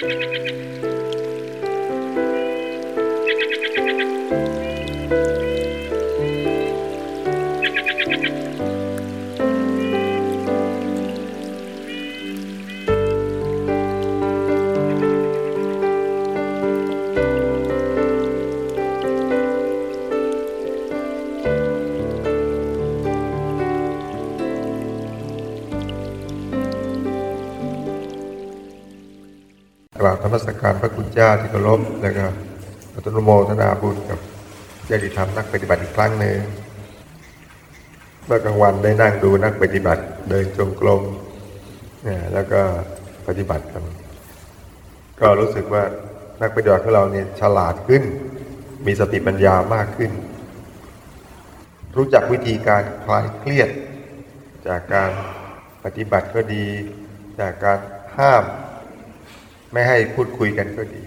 ก การพระคุณเจ้าที่เคารพแล้วก็อนุโมทนาบุญกับญาติธรรมนักปฏิบัติอีกครั้งหนึ่งเมื่อกลางวันได้นั่งดูนักปฏิบัติเดินจงกรมเนี่ยแล้วก็ปฏิบัติกันก็รู้สึกว่านักปฏิบัติของเราเนี่ยฉลาดขึ้น มีสติปัญญามากขึ้น รู้จักวิธีการคลายเครียด จากการปฏิบัติก็ดี จากการห้าม ไม่ให้พูดคุยกันก็ดี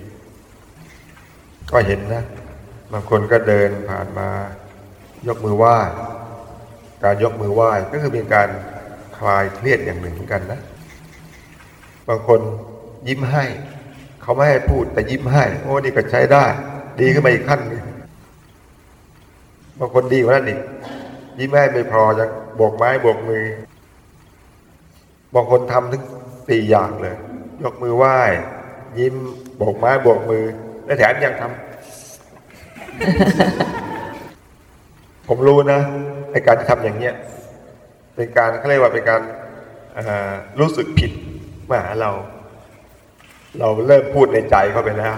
ก็เห็นนะ บางคนก็เดินผ่านมายกมือไหว้การยกมือไหว้ก็คือเป็นการคลายเครียดอย่างหนึ่งเหมือนกันนะ บางคนยิ้มให้ เขาไม่ให้พูดแต่ยิ้มให้ โอ้นี่ก็ใช้ได้ ดีขึ้นมาอีกขั้นหนึงบางคนดีกว่านั้นอีกยิ้มให้ไม่พอจะโบกไม้โบกมือบางคนทำถึงสี่อย่างเลย ยกมือไหว้ ยิ้มโบกไม้โบกมือ และแถมยังทำผมรู้นะไอการที่ทำอย่างเนี้ย เป็นการเขาเรียกว่าเป็นการารู้สึกผิดมาหาเรา เราเริ่มพูดในใจเข้าไปแล้ว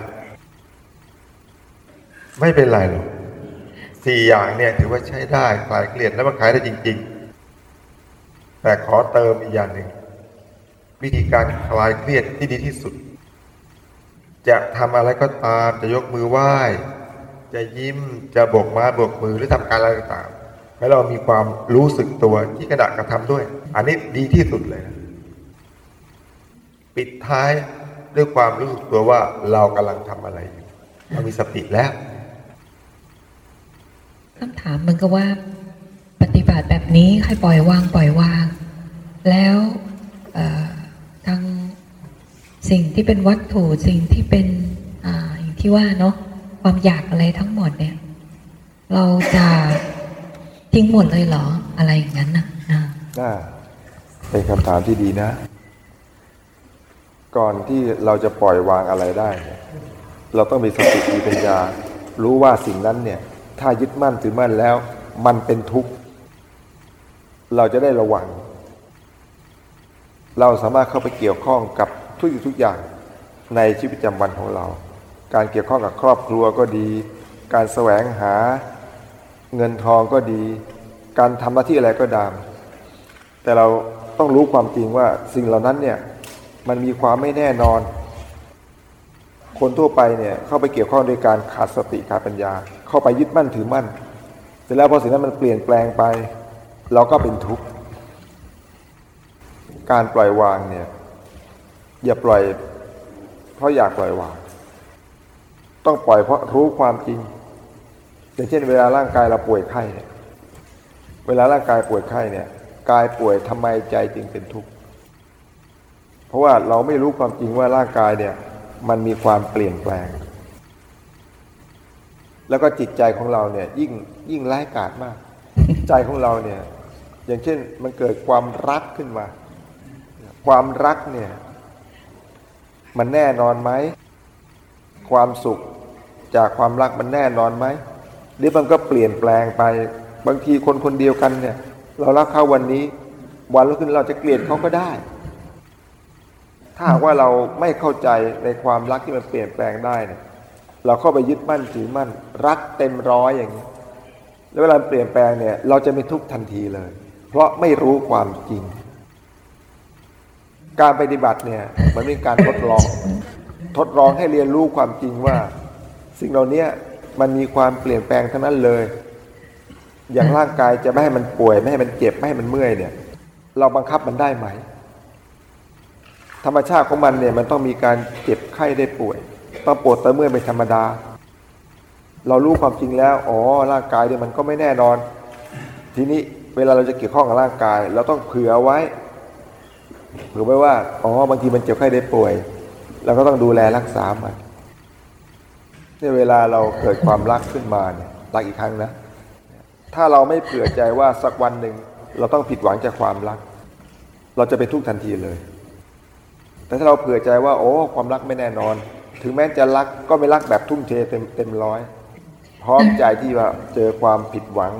ไม่เป็นไรหรอกสี่อย่างเนี่ยถือว่าใช้ได้คลายเครียดและมันขายได้จริง ๆ แต่ขอเติมอีกอย่างหนึ่ง วิธีการคลายเครียดที่ดีที่สุด จะทำอะไรก็ตามจะยกมือไหว้ จะยิ้มจะโบกม้โบกมือหรือทำการอะไรต่างๆให้เรามีความรู้สึกตัวที่กระดะกระทำด้วย อันนี้ดีที่สุดเลยนะปิดท้ายด้วยความรู้สึกตัวว่าเรากำลังทำอะไรอยู่เรามีสติแล้วคำถามมันก็ว่า ปฏิบัติแบบนี้ให้ปล่อยวางปล่อยวาง แล้วเอ่อ สิ่งที่เป็นวัตถุสิ่งที่เป็นอ่าอย่างที่ว่าเนาะความอยากอะไรทั้งหมดเนี่ย เราจะทิ้งหมดเลยเหรออะไรอย่างนั้นนะอ่าน่าเป็นคำถามที่ดีนะ ก่อนที่เราจะปล่อยวางอะไรได้เนี่ยเราต้องมีสติมีปัญญา รู้ว่าสิ่งนั้นเนี่ย ถ้ายึดมั่นถือมั่นแล้ว มันเป็นทุกข์ เราจะได้ระวัง เราสามารถเข้าไปเกี่ยวข้องกับ ทุกสิ่งทุกอย่างในชีวิตประจำวันของเรา การเกี่ยวข้องกับครอบครัวก็ดี การแสวงหาเงินทองก็ดี การทำหน้าที่อะไรก็ตาม แต่เราต้องรู้ความจริงว่าสิ่งเหล่านั้นเนี่ยมันมีความไม่แน่นอน คนทั่วไปเนี่ยเข้าไปเกี่ยวข้องโดยการขาดสติขาดปัญญา เข้าไปยึดมั่นถือมั่นเสร็จแล้วพอสิ่งนั้นมันเปลี่ยนแปลงไป เราก็เป็นทุกข์การปล่อยวางเนี่ย อย่าปล่อย เพราะอยากปล่อยวาง ต้องปล่อยเพราะรู้ความจริง อย่างเช่น เวลาร่างกายเราป่วยไข้เนี่ยเวลาร่างกายป่วยไข้เนี่ยกายป่วยทำไมใจจึงเป็นทุกข์เพราะว่าเราไม่รู้ความจริงว่าร่างกายเนี่ยมันมีความเปลี่ยนแปลง แล้วก็จิตใจของเราเนี่ยยิ่งยิ่งร้ายกาจมาก ใจของเราเนี่ยอย่างเช่นมันเกิดความรักขึ้นมา ความรักเนี่ย มันแน่นอนไหม ความสุขจากความรักมันแน่นอนไหมหรือมันก็เปลี่ยนแปลงไป บางทีคนคนเดียวกันเนี่ย เรารักเขาวันนี้ วันรุ่งขึ้นเราจะเกลียดเขาก็ได้ ถ้าว่าเราไม่เข้าใจในความรักที่มันเปลี่ยนแปลงได้เนี่ยเราเข้าไปยึดมั่นถือมั่น รักเต็มร้อยอย่างนี้แล้วเวลาเปลี่ยนแปลงเนี่ย เราจะไม่ทุกข์ทันทีเลย เพราะไม่รู้ความจริง การปฏิบัติเนี่ยมันเป็นการทดลอง ทดลองให้เรียนรู้ความจริงว่า สิ่งเหล่านี้มันมีความเปลี่ยนแปลงทั้งนั้นเลย อย่างร่างกายจะไม่ให้มันป่วยไม่ให้มันเจ็บไม่ให้มันเมื่อยเนี่ย เราบังคับมันได้ไหม ธรรมชาติของมันเนี่ยมันต้องมีการเจ็บไข้ได้ป่วยต้องปวดเตอเมื่อยเป็นธรรมดา เรารู้ความจริงแล้วอ๋อร่างกายเนี่ยมันก็ไม่แน่นอน ทีนี้เวลาเราจะเกี่ยวข้องกับร่างกาย เราต้องเผื่อไว้ เผื่อไว้ว่าอ๋อบางทีมันเจ็บไข้ได้ป่วย เราก็ต้องดูแลรักษามันเนี่ยเวลาเราเกิดความรักขึ้นมาเนี่ยรักอีกครั้งนะ ถ้าเราไม่เผื่อใจว่าสักวันหนึ่งเราต้องผิดหวังจากความรัก เราจะเป็นทุกข์ทันทีเลย แต่ถ้าเราเผื่อใจว่า โอ้ ความรักไม่แน่นอน ถึงแม้จะรักก็ไม่รักแบบทุ่มเทเต็มเต็มร้อย พร้อมใจที่ว่าเจอความผิดหวัง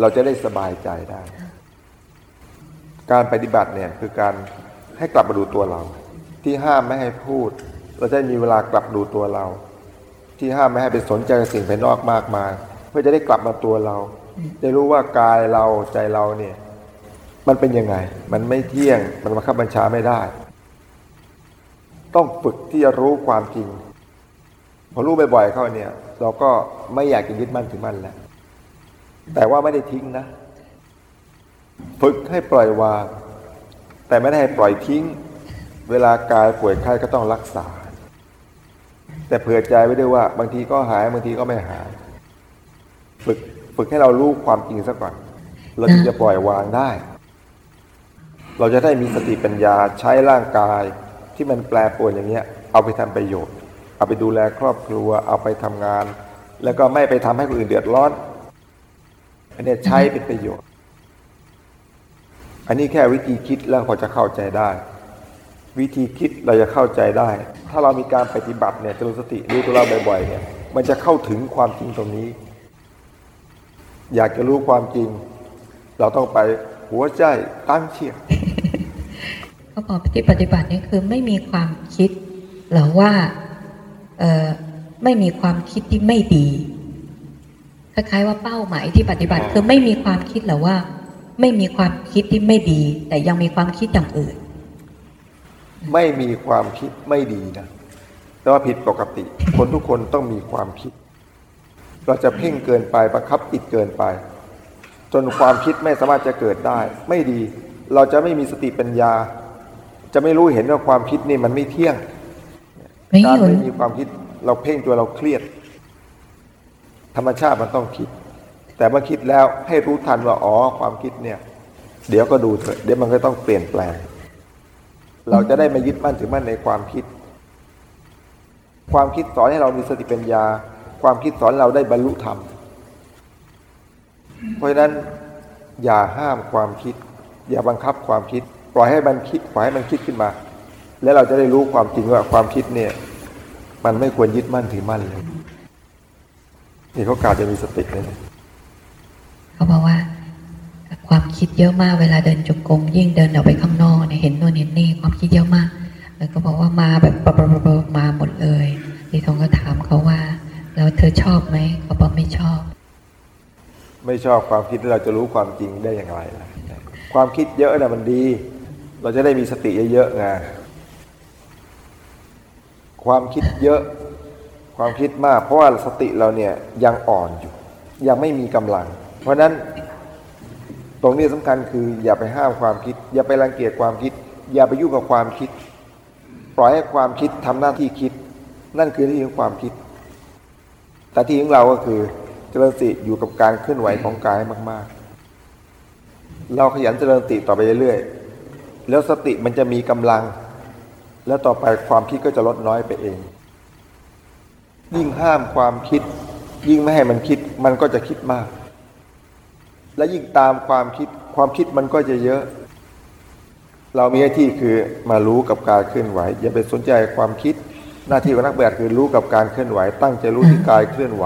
เราจะได้สบายใจได้ การปฏิบัติเนี่ยคือการให้กลับมาดูตัวเรา ที่ห้ามไม่ให้พูด เราจะได้มีเวลากลับดูตัวเรา ที่ห้ามไม่ให้ไปสนใจสิ่งภายนอกมากมาย เพื่อจะได้กลับมาตัวเราจะรู้ว่ากายเราใจเราเนี่ยมันเป็นยังไง มันไม่เที่ยงมันบังคับบัญชาไม่ได้ ต้องฝึกที่จะรู้ความจริงพอรู้บ่อยๆเข้าเนี่ย เราก็ไม่อยากจะยึดมั่นถือมั่นแล้วแต่ว่าไม่ได้ทิ้งนะ ฝึกให้ปล่อยวาง แต่ไม่ได้ให้ปล่อยทิ้ง เวลากายป่วยไข้ก็ต้องรักษา แต่เผื่อใจไว้ด้วยว่า บางทีก็หายบางทีก็ไม่หาย ฝึกฝึกให้เรารู้ความจริงซะก่อน เราจะปล่อยวางได้ เราจะได้มีสติปัญญาใช้ร่างกายที่มันแปรปรวนอย่างเงี้ย เอาไปทำประโยชน์ เอาไปดูแลครอบครัว เอาไปทำงาน แล้วก็ไม่ไปทำให้คนอื่นเดือดร้อนอันนี้ใช้เป็นประโยชน์ อันนี้แค่วิธีคิดแล้วพอจะเข้าใจได้ วิธีคิดเราจะเข้าใจได้ ถ้าเรามีการปฏิบัติเนี่ยจริญสติรู้ตัวเราบ่อยๆเนี่ยมันจะเข้าถึงความจริงตรงนี้ อยากจะรู้ความจริง เราต้องไปหัวใจตั้งเชียงเขาบอกที่ปฏิบัตินี่คือไม่มีความคิดหรือว่าไม่มีความคิดที่ไม่ดีคล้ายๆว่าเป้าหมายที่ปฏิบัติคือไม่มีความคิดหรือว่า ไม่มีความคิดที่ไม่ดี แต่ยังมีความคิดอย่างอื่น ไม่มีความคิดไม่ดีนะแต่ว่าผิดปกติ คนทุกคนต้องมีความคิด เราจะเพ่งเกินไปบังคับจิตเกินไป จนความคิดไม่สามารถจะเกิดได้ ไม่ดี เราจะไม่มีสติปัญญา จะไม่รู้เห็นว่าความคิดนี่มันไม่เที่ยงไม่การอยู่ไม่มีความคิดเราเพ่งตัวเราเครียด ธรรมชาติมันต้องคิด แต่เมื่อคิดแล้วให้รู้ทันว่าอ๋อความคิดเนี่ย เดี๋ยวก็ดูเถอะเดี๋ยวมันก็ต้องเปลี่ยนแปลง เราจะได้ไม่ยึดมั่นถือมั่นในความคิด ความคิดสอนให้เรามีสติปัญญา ความคิดสอนเราได้บรรลุธรรม เพราะฉะนั้นอย่าห้ามความคิด อย่าบังคับความคิด ปล่อยให้มันคิดปล่อยให้มันคิดขึ้นมา แล้วเราจะได้รู้ความจริงว่าความคิดเนี่ย มันไม่ควรยึดมั่นถือมั่นเลยนี่เขากล่าวจะมีสติเลย เขาบอกว่า ความคิดเยอะมากเวลาเดินจงกรมยิ่งเดินออกไปข้างนอกเนี่ยเห็นโน่นเห็นนี่ความคิดเยอะมากแล้วก็บอกว่ามาแบบปะปะปะปะมาหมดเลยดิทงก็ถามเขาว่า แล้วเธอชอบไหมเขาบอกไม่ชอบ ไม่ชอบความคิดเราจะรู้ความจริงได้อย่างไรล่ะความคิดเยอะนะมันดี เราจะได้มีสติเยอะๆไงความคิดเยอะ ความคิดมาก เพราะว่าสติเราเนี่ยยังอ่อนอยู่ ยังไม่มีกำลัง เพราะฉะนั้นตรงนี้สำคัญคือ อย่าไปห้ามความคิด อย่าไปรังเกียจความคิด อย่าไปยุ่งกับความคิด ปล่อยให้ความคิดทำหน้าที่คิด นั่นคือที่ของความคิด แต่ที่ของเราก็คือเจริญสติอยู่กับการเคลื่อนไหวของกายมาก ๆ เราขยันเจริญสติต่อไปเรื่อยๆแล้วสติมันจะมีกำลัง แล้วต่อไปความคิดก็จะลดน้อยไปเอง ยิ่งห้ามความคิด ยิ่งไม่ให้มันคิดมันก็จะคิดมาก และยิ่งตามความคิดความคิดมันก็จะเยอะ เรามีหน้าที่คือมารู้กับการเคลื่อนไหว อย่าไปสนใจความคิดหน้าที่ของนักปฏิบัติคือรู้กับการเคลื่อนไหว ตั้งใจรู้ที่กายเคลื่อนไหว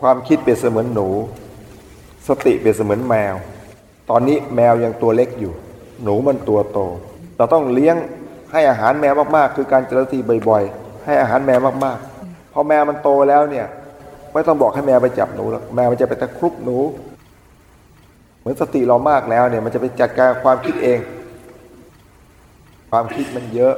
ความคิดเป็นเสมือนหนู สติเป็นเสมือนแมว ตอนนี้แมวยังตัวเล็กอยู่ หนูมันตัวโต เราต้องเลี้ยงให้อาหารแมวมากๆ คือการเจริญสติบ่อย ๆ ให้อาหารแมวมากๆพอแมวมันโตแล้วเนี่ย ไม่ต้องบอกให้แมวไปจับหนูแล้วแมวมันจะไปตะครุบหนู เหมือนสติเรามากแล้วเนี่ย มันจะไปจัดการความคิดเอง ความคิดมันเยอะ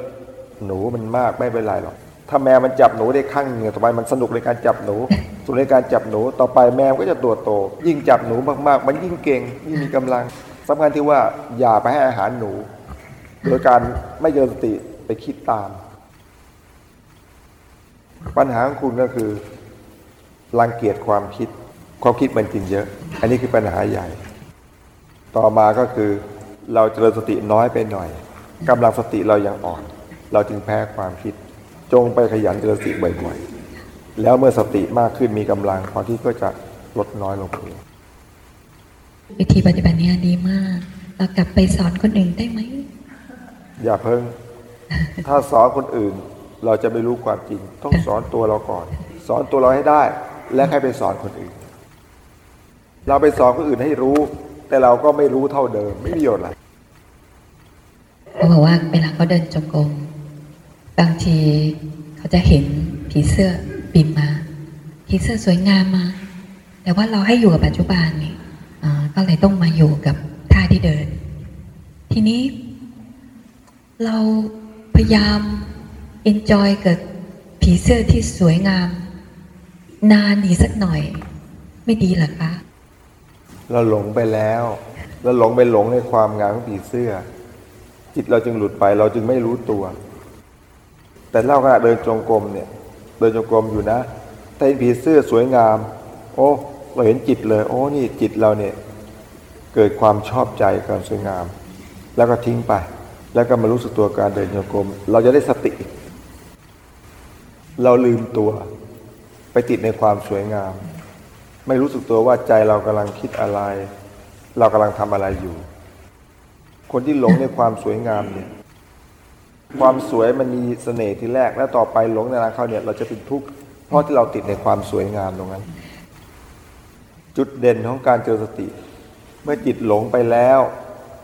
หนูมันมากไม่เป็นไรหรอกถ้าแมวมันจับหนูได้ครั้งหนึงต่อไปมันสนุกในการจับหนูสนุกในการจับหนูต่อไปแมวก็จะตัวโต ยิ่งจับหนูมากๆ มันยิ่งเก่งยิ่งมีกำลังสำคัญที่ว่าอย่าไปให้อาหารหนู โดยการไม่เจริญสติไปคิดตาม ปัญหาของคุณก็คือ รังเกียจความคิด ความคิดมันจริงเยอะ อันนี้คือปัญหาใหญ่ ต่อมาก็คือเราเจริญสติน้อยไปหน่อยกำลังสติเรายังอ่อน เราจึงแพ้ความคิด จงไปขยันเจริญสติบ่อยๆ แล้วเมื่อสติมากขึ้นมีกำลังความคิดก็จะลดน้อยลงไปเองวิธีปฏิบัติเนี้ดีมากเรากลับไปสอนคนอื่นได้ไหม อย่าเพิ่ง ถ้าสอนคนอื่น เราจะไม่รู้ความจริง ต้องสอนตัวเราก่อน สอนตัวเราให้ได้ และให้ไปสอนคนอื่น เราไปสอนคนอื่นให้รู้ แต่เราก็ไม่รู้เท่าเดิม ไม่มีประโยชน์อะไรเขาบอกว่าเวลาเขาเดินจงกรมบางทีเขาจะเห็นผีเสื้อบินมาผีเสื้อสวยงามมา แต่ว่าเราให้อยู่กับปัจจุบันนี่ก็เลยต้องมาอยู่กับท่าที่เดิน ทีนี้ เราพยายาม enjoy กับผีเสื้อที่สวยงาม นานอีกสักหน่อย ไม่ดีหรอคะ เราหลงไปแล้ว เราหลงไปหลงในความงามของผีเสื้อ จิตเราจึงหลุดไปเราจึงไม่รู้ตัว แต่เล่าขณะเดินจงกรมเนี่ย เดินจงกรมอยู่นะแต่เห็นผีเสื้อสวยงาม โอ้ เราเห็นจิตเลย โอ้นี่จิตเราเนี่ย เกิดความชอบใจความสวยงาม แล้วก็ทิ้งไป แล้วก็มารู้สึกตัวการเดินจงกรม เราจะได้สติ เราลืมตัว ไปติดในความสวยงาม ไม่รู้สึกตัวว่าใจเรากำลังคิดอะไร เรากำลังทำอะไรอยู่ คนที่หลงในความสวยงามเนี่ย ความสวยมันมีเสน่ห์ที่แรก แล้วต่อไปหลงในนานเข้าเนี่ยเราจะเป็นทุกข์เพราะที่เราติดในความสวยงามตรงนั้น จุดเด่นของการเจริญสติ เมื่อจิตหลงไปแล้ว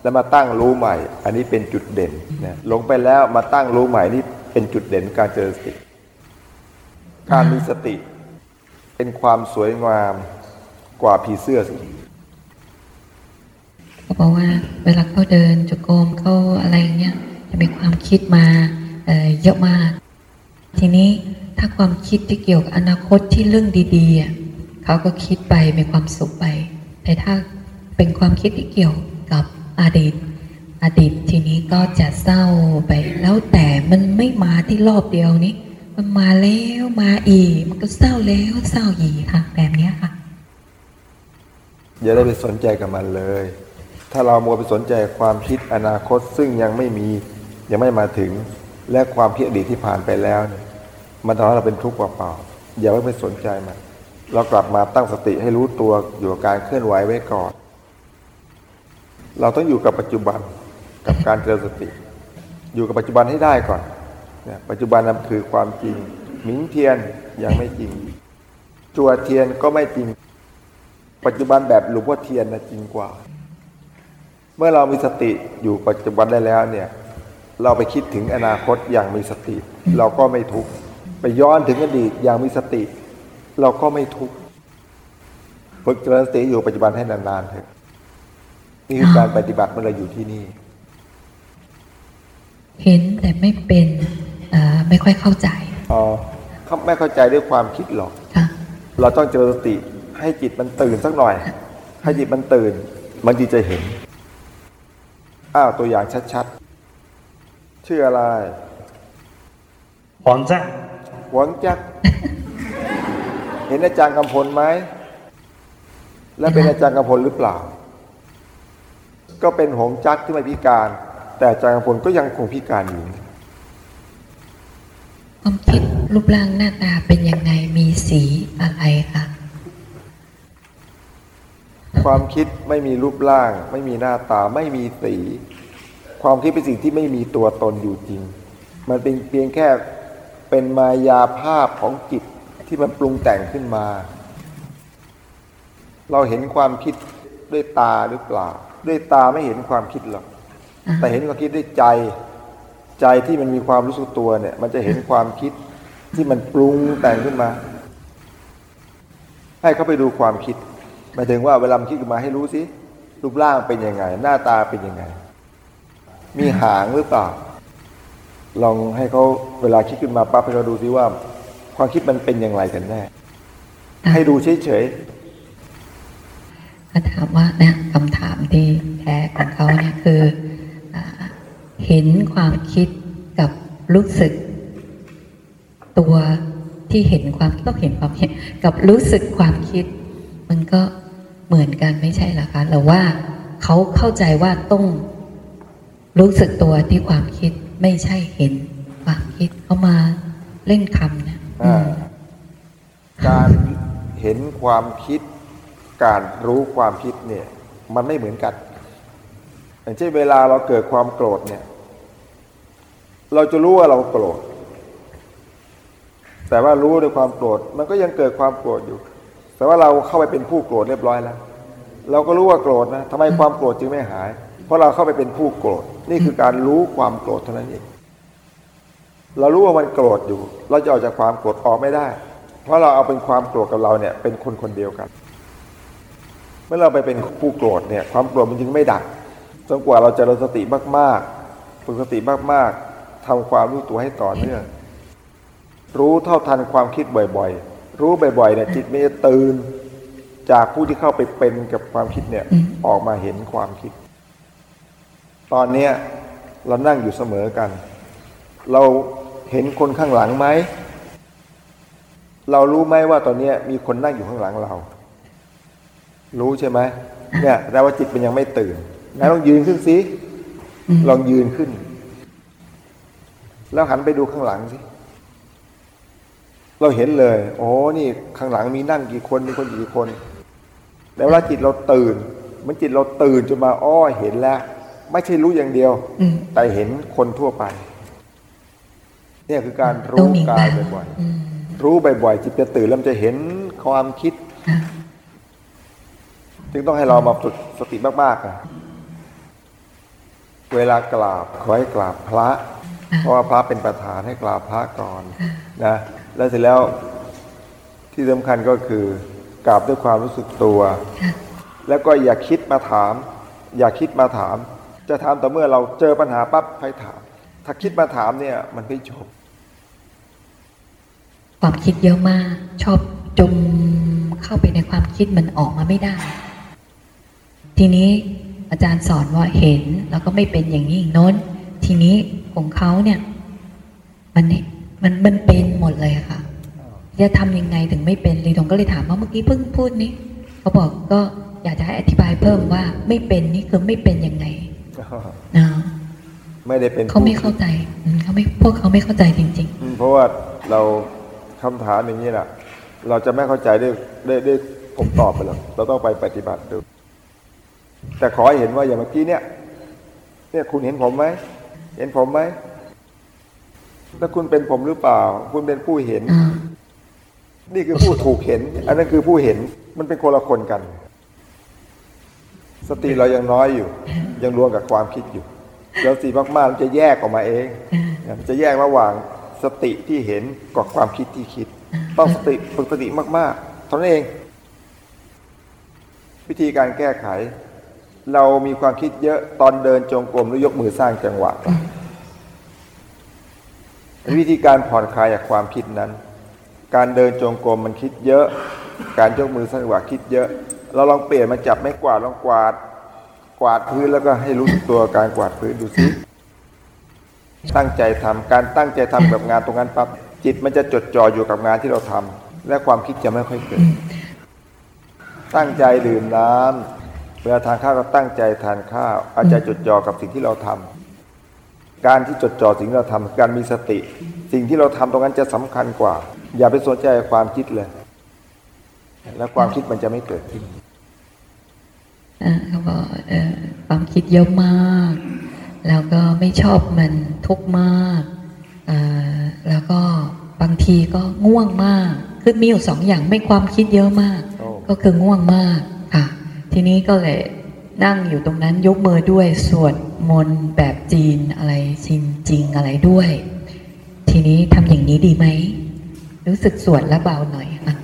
แล้วมาตั้งรู้ใหม่ อันนี้เป็นจุดเด่นนะหลงไปแล้วมาตั้งรู้ใหม่นี่เป็นจุดเด่นการเจริญสติ การมีสติ เป็นความสวยงามกว่าผีเสื้อสิเขาบอกว่าเวลาเขาเดินจงกมเขาอะไรเงี้ยจะมีความคิดมาเเยอะมาก ทีนี้ถ้าความคิดที่เกี่ยวกับอนาคตที่เรื่องดีๆเขาก็คิดไปมีความสุขไป แต่ถ้าเป็นความคิดที่เกี่ยวกับอดีต อดีตทีนี้ก็จะเศร้าไปแล้วแต่มันไม่มาที่รอบเดียวนี้ มันมาแล้วมาอีก มันก็เศร้าแล้วเศร้าอีกค่ะ แบบนี้ค่ะ อย่าได้ไปสนใจกับมันเลย ถ้าเรามัวไปสนใจความคิดอนาคตซึ่งยังไม่มียังไม่มาถึง และความคิดอดีตที่ผ่านไปแล้วเนี่ยมันทำให้เราเป็นทุกข์เปล่าๆอย่าไปสนใจมันเรากลับมาตั้งสติให้รู้ตัวอยู่กับการเคลื่อนไหวไว้ก่อน เราต้องอยู่กับปัจจุบันกับการเจริญสติ อยู่กับปัจจุบันให้ได้ก่อน ปัจจุบันนั้นคือความจริง หมิงเทียนยังไม่จริง จัวเทียนก็ไม่จริง ปัจจุบันแบบหลวงพ่อเทียนนะจริงกว่า เมื่อเรามีสติอยู่ปัจจุบันได้แล้วเนี่ยเราไปคิดถึงอนาคตอย่างมีสติ เราก็ไม่ทุกข์ไปย้อนถึงอดีตอย่างมีสติ เราก็ไม่ทุกข์ฝึกเจริญสติอยู่ปัจจุบันให้นานๆเถอะนี่คือการปฏิบัติเมื่อเราอยู่ที่นี่ เห็นแต่ไม่เป็น ค่อยเข้าใจอ๋อเขาไม่เข้าใจด้วยความคิดหรอกค่ะเราต้องเจริญสติให้จิตมันตื่นสักหน่อย ให้จิตมันตื่น มันจึงจะเห็น อ้าวตัวอย่างชัดๆชื่ออะไร黄赞，หวงจัก เห็นอาจารย์กำพลไหมและเป็นอาจารย์กำพลหรือเปล่า ก็เป็นหงจักที่ไม่พิการ แต่อาจารย์กำพลก็ยังคงพิการอยู่ ความคิดรูปร่างหน้าตาเป็นยังไงมีสีอะไรคะความคิดไม่มีรูปร่าง ไม่มีหน้าตาไม่มีสี ความคิดเป็นสิ่งที่ไม่มีตัวตนอยู่จริง มันเป็นเพียงแค่เป็นมายาภาพของจิตที่มันปรุงแต่งขึ้นมา เราเห็นความคิดด้วยตาหรือเปล่า ด้วยตาไม่เห็นความคิดหรอกแต่เห็นความคิดด้วยใจ ใจที่มันมีความรู้สึกตัวเนี่ย มันจะเห็นความคิดที่มันปรุงแต่งขึ้นมา ให้เขาไปดูความคิดหมายถึงว่าเวลามันคิดขึ้นมาให้รู้สิรูปร่างเป็นยังไง หน้าตาเป็นยังไง มีหางหรือเปล่า ลองให้เขาเวลาคิดขึ้นมาปั๊บให้เขาดูซิว่า ความคิดมันเป็นอย่างไรกันแน่ให้ดูเฉยๆก็ถามว่าเนี่ยคำถามที่แท้ของเขาเนี่ยคือ เห็นความคิดกับรู้สึก ตัวที่เห็นความต้องเห็นความคิดกับรู้สึกความคิด มันก็เหมือนกันไม่ใช่เหรอคะหรือว่าเขาเข้าใจว่าต้องรู้สึกตัวที่ความคิดไม่ใช่เห็นความคิดเขามาเล่นคำเนี่ยอือ่ามการเห็นความคิด การรู้ความคิดเนี่ย มันไม่เหมือนกัน อย่างเช่นเวลาเราเกิดความโกรธเนี่ย เราจะรู้ว่าเราโกรธ แต่ว่ารู้ด้วยความโกรธ มันก็ยังเกิดความโกรธอยู่ แต่ว่าเราเข้าไปเป็นผู้โกรธเรียบร้อยแล้ว เราก็รู้ว่าโกรธนะทำไมความโกรธจึงไม่หาย เพราะเราเข้าไปเป็นผู้โกรธ นี่คือการรู้ความโกรธเท่านั้นเอง เรารู้ว่ามันโกรธอยู่ เราจะออกจากความโกรธออกไม่ได้ เพราะเราเอาเป็นความโกรธกับเราเนี่ยเป็นคนคนเดียวกัน เมื่อเราไปเป็นผู้โกรธเนี่ย ความโกรธมันจึงไม่ดับ จนกว่าเราจะเริญสติมากๆฝึกสติมากๆทำความรู้ตัวให้ต่อเนื่องรู้เท่าทันความคิดบ่อยๆ รู้บ่อยๆเนี่ยจิตมันจะตื่นจากผู้ที่เข้าไปเป็นกับความคิดเนี่ยออกมาเห็นความคิด ตอนเนี้ยเรานั่งอยู่เสมอกัน เราเห็นคนข้างหลังไหม เรารู้ไหมว่าตอนเนี้ยมีคนนั่งอยู่ข้างหลังเรา รู้ใช่ไหมเนี่ยแต่ว่าจิตมันยังไม่ตื่น งั้นลองยืนขึ้นสิอืมลองยืนขึ้น แล้วหันไปดูข้างหลังสิเราเห็นเลยโอ้นี่ข้างหลังมีนั่งกี่คนมีคนอยู่กี่คนแต่เวลาจิตเราตื่น มันจิตเราตื่นจนมาอ้อเห็นแล้ว ไม่ใช่รู้อย่างเดียวอืมแต่เห็นคนทั่วไป เนี่ยคือการต้อรู้งมีกาบ้ายงบ่อยอืมๆรู้บ่อยๆจิตจะตื่นแล้วมันจะเห็นความคิดอะจึงต้องให้เรามาฝึกสติมากๆนะ เวลากราบขอให้กราบพระ เพราะว่าพระเป็นประธานให้กราบพระก่อนนะ แล้วเสร็จแล้วที่สำคัญก็คือกราบด้วยความรู้สึกตัวค่ะแล้วก็อย่าคิดมาถาม อย่าคิดมาถาม จะถามแต่อเมื่อเราเจอปัญหาปั๊บให้ถาม ถ้าคิดมาถามเนี่ยมันไม่จบความคิดเยอะมาก ชอบจมเข้าไปในความคิดมันออกมาไม่ได้ ทีนี้ อาจารย์สอนว่าเห็นแล้วก็ไม่เป็นอย่างนี้อย่างโน้น ทีนี้ของเขาเนี่ยมันมันมันเป็นหมดเลยค่ะ จะทำยังไงถึงไม่เป็นลีทงก็เลยถามว่าเมื่อกี้เพิ่งพูดนี้เขาบอกก็อยากจะให้อธิบายเพิ่มว่าไม่เป็นนี่คือไม่เป็นยังไงนะไม่ได้เป็นเขาไม่เข้าใจอืมเขาไม่พวกเขาไม่เข้าใจจริงอืมเพราะว่าเราคำถามอย่างนี้แหละเราจะไม่เข้าใจด้วยด้วยด้วยผมตอบไปหรอกเราต้องไปปฏิบัติดู แต่ขอให้เห็นว่าอย่างเมื่อกี้เนี่ย เนี่ยคุณเห็นผมไหมเห็นผมไหมแล้วคุณเป็นผมหรือเปล่า คุณเป็นผู้เห็นๆอ่านี่คือผู้ถูกเห็น อันนั้นคือผู้เห็นมันเป็นคนละคนกัน สติเรายังน้อยอยู่ ยังรวมกับความคิดอยู่แล้วสติมากๆมันจะแยกออกมาเองมันจะแยกระหว่างสติที่เห็นกับความคิดที่คิด ต้องสติฝึกสติมากๆเท่านั้นเอง วิธีการแก้ไข เรามีความคิดเยอะตอนเดินจงกรมหรือยกมือสร้างจังหวะวิธีการผ่อนคลายจากความคิดนั้น การเดินจงกรมมันคิดเยอะ การยกมือสร้างจังหวะคิดเยอะ เราลองเปลี่ยนมาจับไม้กวาดลองกวาด กวาดพื้นแล้วก็ให้รู้ตัวการกวาดพื้นดูสิตั้งใจทำการตั้งใจทำกับงานตรงนั้นปั๊บจิตมันจะจดจ่ออยู่กับงานที่เราทำและความคิดจะไม่ค่อยเกิด ตั้งใจดื่มน้ำ เวลาทานข้าวก็ตั้งใจทานข้าวอาจจะจดจ่อกับสิ่งที่เราทำการที่จดจ่อสิ่งที่เราทำการมีสติ สิ่งที่เราทำตรงนั้นจะสำคัญกว่า อย่าไปสนใจความคิดเลย แล้วความคิดมันจะไม่เกิดขึ้นอ่าเขาบอกเอ่อความคิดเยอะมาก แล้วก็ไม่ชอบมันทุกข์มากอ่าแล้วก็บางทีก็ง่วงมาก คือมีอยู่สองอย่างไม่ความคิดเยอะมากโอ้ก็คือง่วงมากค่ะ ทีนี้ก็เลยนั่งอยู่ตรงนั้นยกมือด้วยสวดมนต์แบบจีนอะไรชินจริงอะไรด้วย ทีนี้ทำอย่างนี้ดีไหม รู้สึกสวดแล้วเบาหน่อยอะ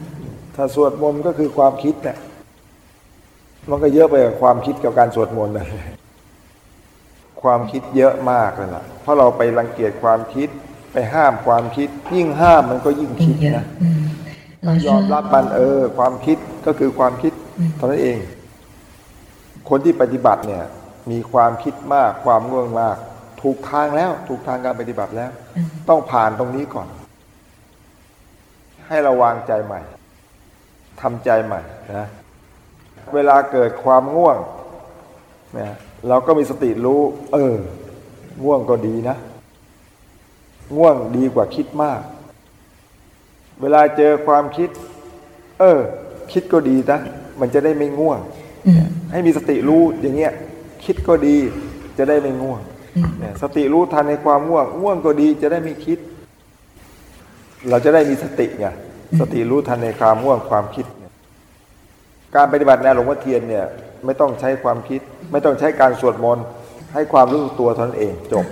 ถ้าสวดมนต์ก็คือความคิดเนี่ยมันก็เยอะไปกับความคิดกับการสวดมนต์เลยความคิดเยอะมากเลยล่ะ เพราะเราไปรังเกียจความคิดไปห้ามความคิด ยิ่งห้ามมันก็ยิ่งยิ่คิงดเยอะนะอืมเรายชออมบรับมันเออ ความคิดก็คือความคิดอืมเท่านั้นเอง คนที่ปฏิบัติเนี่ยมีความคิดมากความง่วงมาก ถูกทางแล้ว ถูกทางการปฏิบัติแล้วอืมต้องผ่านตรงนี้ก่อน ให้เราวางใจใหม่ทำใจใหม่นะเวลาเกิดความง่วงนะเราก็มีสติรู้ เออ ง่วงก็ดีนะ ง่วงดีกว่าคิดมาก เวลาเจอความคิด เออ คิดก็ดีนะมันจะได้ไม่ง่วงอืม ให้มีสติรู้อย่างเงี้ยคิดก็ดีจะได้ไม่ง่วงอืมเนี่ยสติรู้ทันในความง่วงง่วงก็ดีจะได้ไม่คิด เราจะได้มีสติไงสติรู้ทันในความง่วงความคิดเนี่ยการปฏิบัติแนวหลวงพ่อเทียนเนี่ยไม่ต้องใช้ความคิด ไม่ต้องใช้การสวดมนต์ให้ความรู้สึกตัวเท่านั้นเองจบ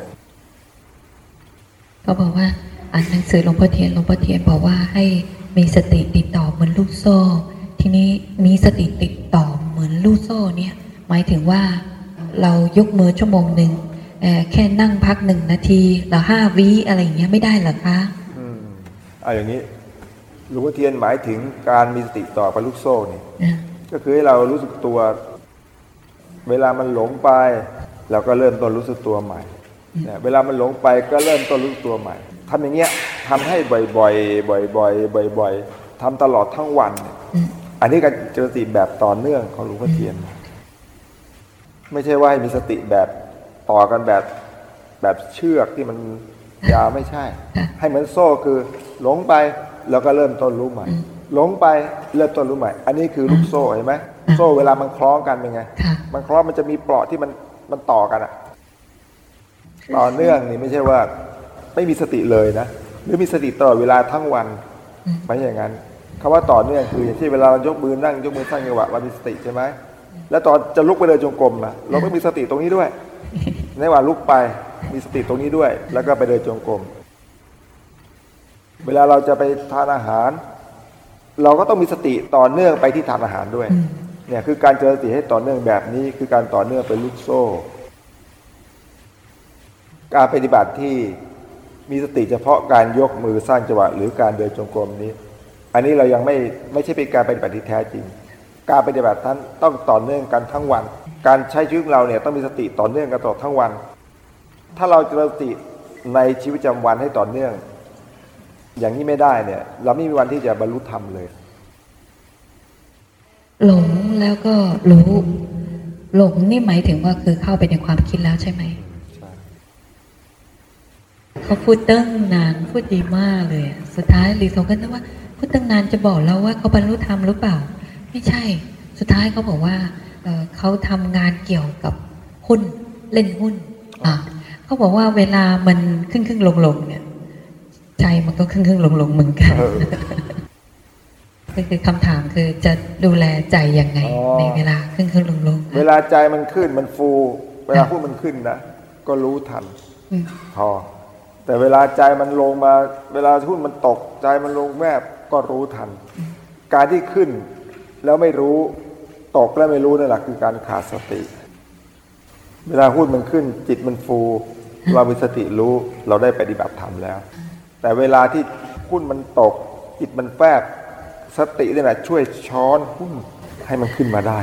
เขาบอกว่าอ่านหนังสือหลวงพ่อเทียนหลวงพ่อเทียนบอกว่าให้มีสติติดต่อเหมือนลูกโซ่ ทีนี้มีสติติดต่อเห มือนลูกโซ่เนี่ยหมายถึงว่าเรายกมือชั่วโมงหนึ่งเอ่อแค่นั่งพักหนึ่งนาทีหรือห้าวิอะไรอย่างเงี้ยไม่ได้เหรอคะอืมเอาอย่างนี้หลวงพ่อเทียนหมายถึงการมีสติต่อไปลูกโซ่เนี่ยอะก็คือให้เรารู้สึกตัว เวลามันหลงไปเราก็เริ่มต้นรู้สึกตัวใหม่เนี่ยเวลามันหลงไปก็เริ่มต้นรู้สึกตัวใหม่ทำอย่างเงี้ยทำให้บ่อยๆบ่อยๆบ่อยๆทำตลอดทั้งวันเนี่ย อืมอันนี้การเจริญสติแบบต่อเนื่องของหลวงพ่อเทียน ไม่ใช่ว่าให้มีสติแบบต่อกันแบบแบบเชือกที่มันยาวไม่ใช่ค่ะให้เหมือนโซ่คือ หลงไปแล้วก็เริ่มต้นรู้ใหม่ หลงไปเริ่มต้นรู้ใหม่ อันนี้คือลูกโซ่เห็นไหมโซ่เวลามันคล้องกันเป็นไงค่ะมันคล้องมันจะมีเปลาะที่มันมันต่อกันอะต่อเนื่องนี่ไม่ใช่ว่า ไม่มีสติเลยนะหรือมีสติตลอดเวลาทั้งวันอืมไม่ใช่อย่างนั้น คำว่าต่อเนื่องคืออย่างที่เวลาเรายกมือนั่งยกมือสร้างจังหวะเรามีสติใช่ไหมแล้วตอนจะลุกไปเดินจงกรมนะเราก็มีสติตรงนี้ด้วย ในว่าลุกไปมีสติตรงนี้ด้วย แล้วก็ไปเดินจงกรมเวลาเราจะไปทานอาหาร เราก็ต้องมีสติต่อเนื่องไปที่ทานอาหารด้วยอืมเนี่ยคือการเจริญสติให้ต่อเนื่องแบบนี้ คือการต่อเนื่องเป็นลูกโซ่ การปฏิบัติที่มีสติเฉพาะการยกมือสร้างจังหวะหรือการเดินจงกรมนี้ อันนี้เรายังไม่ไม่ใช่เป็นการปฏิบัติที่แท้จริง การปฏิบัตินั้นต้องต่อเนื่องกันทั้งวัน การใช้ชีวิตของเราเนี่ยต้องมีสติต่อเนื่องกันตลอดทั้งวัน ถ้าเราเจริญสติในชีวิตประจำวันให้ต่อเนื่อง อย่างนี้ไม่ได้เนี่ยเราไม่มีวันที่จะบรรลุธรรมเลย หลงแล้วก็รู้ หลงนี่หมายถึงว่าคือเข้าไปในความคิดแล้วใช่ไหมเขาพูดตั้งนานพูดดีมากเลยอะสุดท้ายลีซงก็นึกว่า พูดตั้งนานจะบอกเราว่าเขาบรรลุธรรมหรือเปล่า ไม่ใช่ สุดท้ายเขาบอกว่าเอ่อเขาทำงานเกี่ยวกับหุ้นเล่นหุ้นอะเขาบอกว่าเวลามันขึ้นขึ้นลงลงเนี่ยใจมันก็ขึ้นขึ้นลงลงเหมือนกันเออก็คือคำถามคือจะดูแลใจยังไงอ๋อในเวลาขึ้นขึ้นลงลงเวลาใจมันขึ้นมันฟู เวลาพูดมันขึ้นนะก็รู้ทันอืมพอแต่เวลาใจมันลงมา เวลาหุ้นมันตกใจมันลงแวบ ก็รู้ทัน การที่ขึ้นแล้วไม่รู้ตกแล้วไม่รู้นั่นแหละคือการขาดสติ เวลาหุ้นมันขึ้น จิตมันฟู เรามีสติรู้เราได้ปฏิบัติธรรมแล้ว แต่เวลาที่หุ้นมันตก จิตมันแฟบสตินี่แหละช่วยช้อนหุ้นให้มันขึ้นมาได้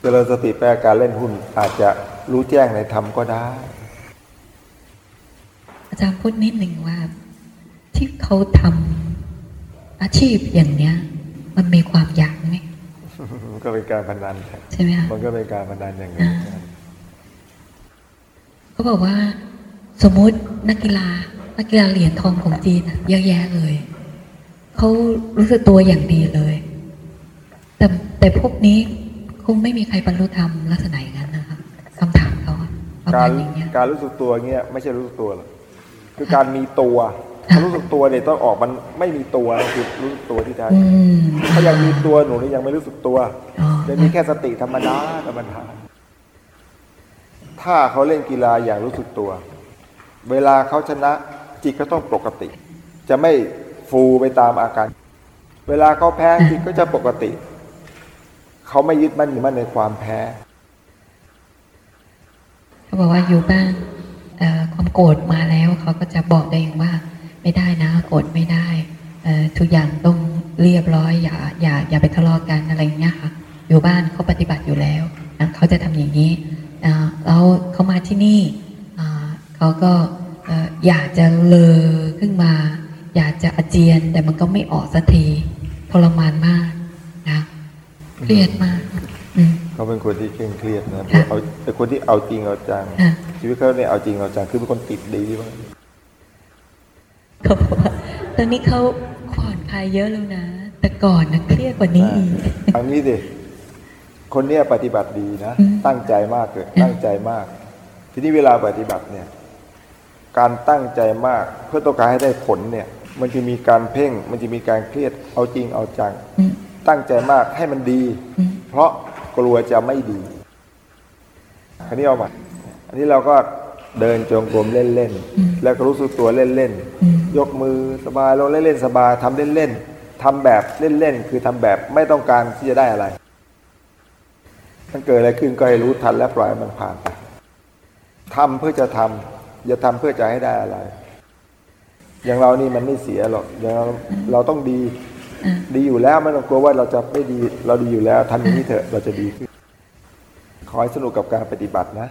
เจริญสติแปลการเล่นหุ้นอาจจะรู้แจ้งในธรรมก็ได้ อาจารย์พูดนิดหนึ่งว่า ที่เขาทำอา ชีพอย่างเนี้ย มันมีความอยากไหมมันก็เป็นการพนันใช่ไหมคะมันก็เป็นการพนันอย่างนี้นเขาบอกว่า สมมุตินักกีฬา นักกีฬาเหรียญทองของจีนอะเยอะแยะเลยเขารู้สึกตัวอย่างดีเลย แต่แต่พวกนี้คงไม่มีใครบรรลุธรรมลักษณะอย่างนั้นนะคะคำถามเขาอะประการมาณอย่างเงี้ยการรู้สึกตัวเงี้ย ไม่ใช่รู้สึกตัวหรอกคือการมีตัวค่ะ ถ้ารู้สึกตัวเนี่ยต้องออกมันไม่มีตัวนะคือรู้สึกตัวที่แท้อืจริงมถ้ายังมีตัวหนูนี่ยังไม่รู้สึกตัวอ๋อจะมีแค่สติธรรมดาธรรมดาถ้าเขาเล่นกีฬาอย่างรู้สึกตัว เวลาเขาชนะจิตก็ต้องปกติ จะไม่ฟูไปตามอาการ เวลาเขาแพ้จิตก็จะปกติ เขาไม่ยึดมั่นถือมั่นในความแพ้ เขาบอกว่าอยู่บ้านเอ่อความโกรธมาแล้ว เขาก็จะบอกได้เองว่า ไม่ได้นะโกรธไม่ได้เอ่อทุกอย่างต้องเรียบร้อยอย่าอย่าอย่าไปทะเลาะกันอะไรอย่างเงี้ยค่ะ อยู่บ้านเขาปฏิบัติอยู่แล้วนะเขาจะทำอย่างนี้อ่าแล้วเขามาที่นี่อ่าเขาก็เอ่ออยากจะเลอขึ้นมา อยากจะอาเจียนแต่มันก็ไม่ออกสักทีทรมานมากนะเครียดมากอืมเขาเป็นคนที่เคร่งเครียดนะค่ะเอาเป็นคนที่เอาจริงเอาจังค่ะชีวิตเขาเนี่ยเอาจริงเอาจังคือเป็นคนติดดีมาก เขาบอกว่าตอนนี้เขาผ่อนคลายเยอะแล้วนะ แต่ก่อนนะเครียดกว่านี้อีกเอันนี้ดิคนเนี้ยปฏิบัติดีนะอืมตั้งใจมากเลยตั้งใจมาก ทีนี้เวลาปฏิบัติเนี่ย การตั้งใจมากเพื่อต้องการให้ได้ผลเนี่ย มันจะมีการเพ่ง มันจะมีการเครียดเอาจริงเอาจังอืมตั้งใจมากให้มันดีอืมเพราะกลัวจะไม่ดี อันนี้เอามาอันนี้เราก็ เดินจงกรมเล่นๆ แล้วก็รู้สึกตัวเล่นอืมๆยกมือสบายลงเล่นๆ สบายทำเล่นๆทำแบบเล่นๆ คือทำแบบไม่ต้องการที่จะได้อะไร มันเกิดอะไรขึ้นก็ให้รู้ทันและปล่อยให้มันผ่านไปทำเพื่อจะทำอย่าทำเพื่อจะให้ได้อะไร อย่างเรานี่มันไม่เสียหรอกอย่างเราเราต้องดีอะดีอยู่แล้วไม่ต้องกลัวว่าเราจะไม่ดี เราดีอยู่แล้วทำอย่างนี้เถอะเราจะดีขึ้น ขอให้สนุกกับการปฏิบัตินะ